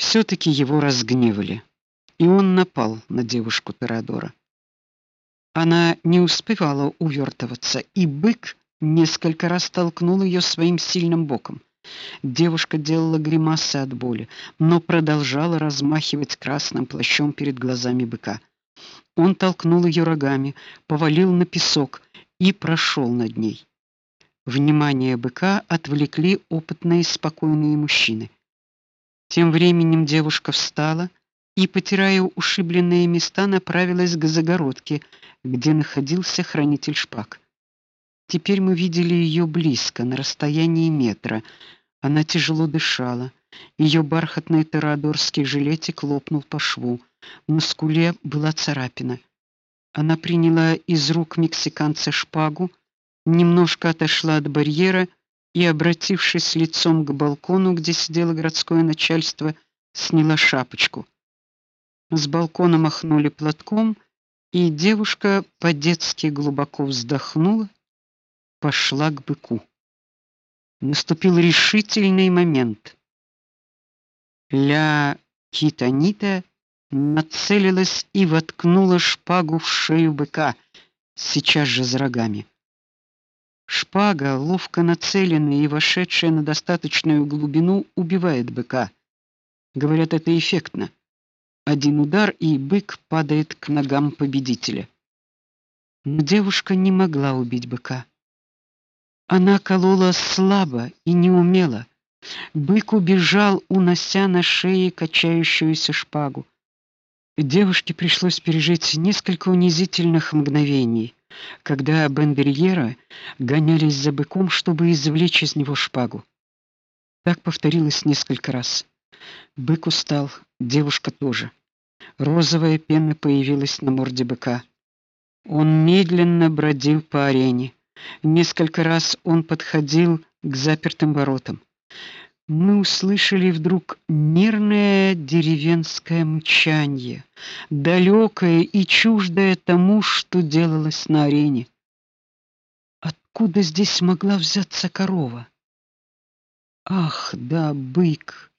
все таки его разгневали, и он напал на девушку Теодора. Она не успевала увертываться, и бык несколько раз толкнул ее своим сильным боком. Девушка делала гримасы от боли, но продолжала размахивать красным плащом перед глазами быка. Он толкнул ее рогами, повалил на песок и прошел над ней. Внимание быка отвлекли опытные спокойные мужчины. Тем временем девушка встала и, потирая ушибленные места, направилась к загородке, где находился хранитель шпаг. Теперь мы видели ее близко, на расстоянии метра. Она тяжело дышала. Ее бархатный терадорский жилетик лопнул по шву. На скуле была царапина. Она приняла из рук мексиканца шпагу, немножко отошла от барьера и, обратившись лицом к балкону, где сидело городское начальство, сняла шапочку. С балкона махнули платком, и девушка по-детски глубоко вздохнула, пошла к быку. Наступил решительный момент. Ля Китанита нацелилась и воткнула шпагу в шею быка, сейчас же за рогами. Шпага, ловко нацеленная и вошедшая на достаточную глубину, убивает быка. Говорят, это эффектно. Один удар, и бык падает к ногам победителя. Но девушка не могла убить быка. Она колола слабо и неумело. Бык убежал, унося на шее качающуюся шпагу. Девушке пришлось пережить несколько унизительных мгновений, когда бендерьеры гонялись за быком, чтобы извлечь из него шпагу. Так повторилось несколько раз. Бык устал, девушка тоже. Розовая пена появилась на морде быка. Он медленно бродил по арене. Несколько раз он подходил к запертым воротам мы услышали вдруг мирное деревенское мчанье, далекое и чуждое тому, что делалось на арене. Откуда здесь могла взяться корова? Ах, да, бык.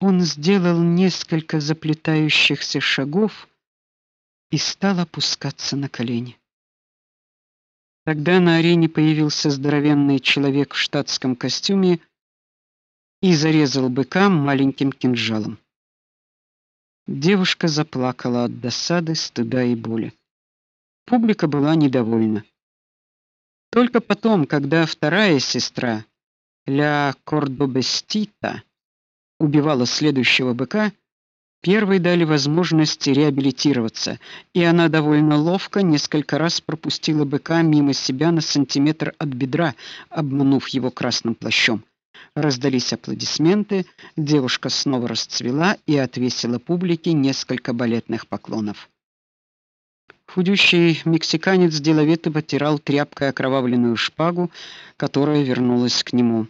Он сделал несколько заплетающихся шагов и стал опускаться на колени. Тогда на арене появился здоровенный человек в штатском костюме и зарезал быка маленьким кинжалом. Девушка заплакала от досады, стыда и боли. Публика была недовольна. Только потом, когда вторая сестра, Ля Кордобестита, убивала следующего быка, первой дали возможность реабилитироваться, и она довольно ловко несколько раз пропустила быка мимо себя на сантиметр от бедра, обманув его красным плащом. Раздались аплодисменты, девушка снова расцвела и отвесила публике несколько балетных поклонов. Худющий мексиканец деловито потирал тряпкой окровавленную шпагу, которая вернулась к нему.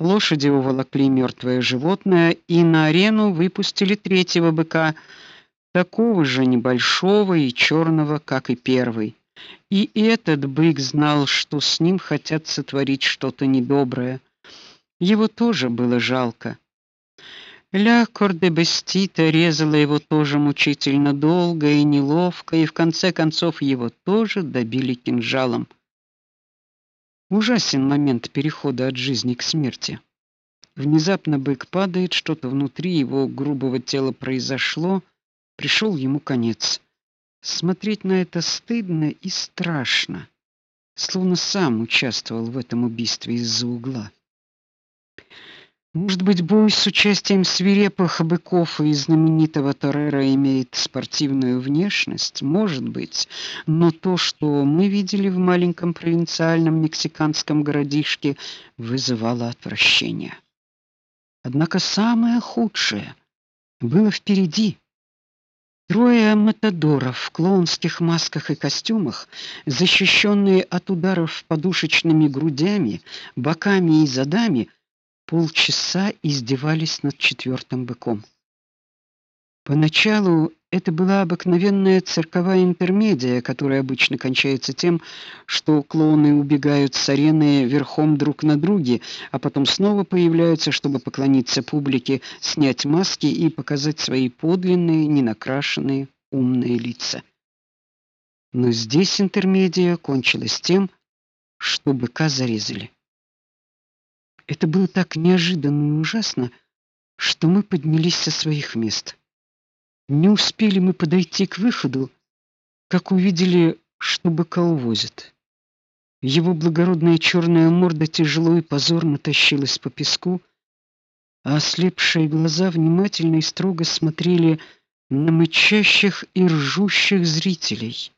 Лошади уволокли мертвое животное и на арену выпустили третьего быка, такого же небольшого и черного, как и первый. И этот бык знал, что с ним хотят сотворить что-то недоброе. Его тоже было жалко. Ля Кордебестита резала его тоже мучительно долго и неловко, и в конце концов его тоже добили кинжалом. Ужасен момент перехода от жизни к смерти. Внезапно бык падает, что-то внутри его грубого тела произошло, пришел ему конец. Смотреть на это стыдно и страшно, словно сам участвовал в этом убийстве из-за угла. Может быть, бой с участием свирепых быков и знаменитого Торрера имеет спортивную внешность, может быть, но то, что мы видели в маленьком провинциальном мексиканском городишке, вызывало отвращение. Однако самое худшее было впереди. Трое матадоров в клоунских масках и костюмах, защищенные от ударов подушечными грудями, боками и задами, полчаса издевались над четвертым быком. Поначалу это была обыкновенная цирковая интермедия, которая обычно кончается тем, что клоуны убегают с арены верхом друг на друге, а потом снова появляются, чтобы поклониться публике, снять маски и показать свои подлинные, ненакрашенные, умные лица. Но здесь интермедия кончилась тем, что быка зарезали. Это было так неожиданно и ужасно, что мы поднялись со своих мест. Не успели мы подойти к выходу, как увидели, что быка увозят. Его благородная черная морда тяжело и позорно тащилась по песку, а ослепшие глаза внимательно и строго смотрели на мычащих и ржущих зрителей.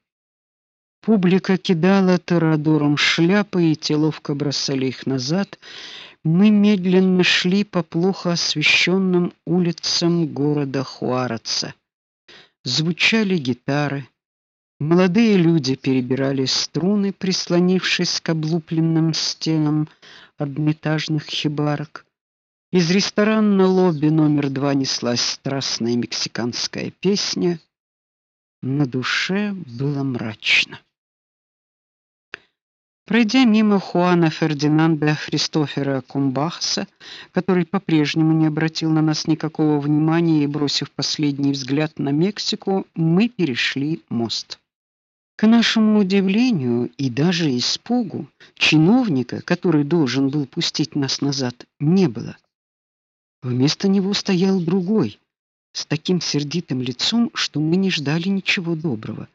Публика кидала торадором шляпы и те ловко бросали их назад. Мы медленно шли по плохо освещенным улицам города Хуараца. Звучали гитары. Молодые люди перебирали струны, прислонившись к облупленным стенам одноэтажных хибарок. Из ресторана лобби номер два неслась страстная мексиканская песня. На душе было мрачно. Пройдя мимо Хуана Фердинанда Христофера Кумбахса, который по-прежнему не обратил на нас никакого внимания и бросив последний взгляд на Мексику, мы перешли мост. К нашему удивлению и даже испугу, чиновника, который должен был пустить нас назад, не было. Вместо него стоял другой, с таким сердитым лицом, что мы не ждали ничего доброго.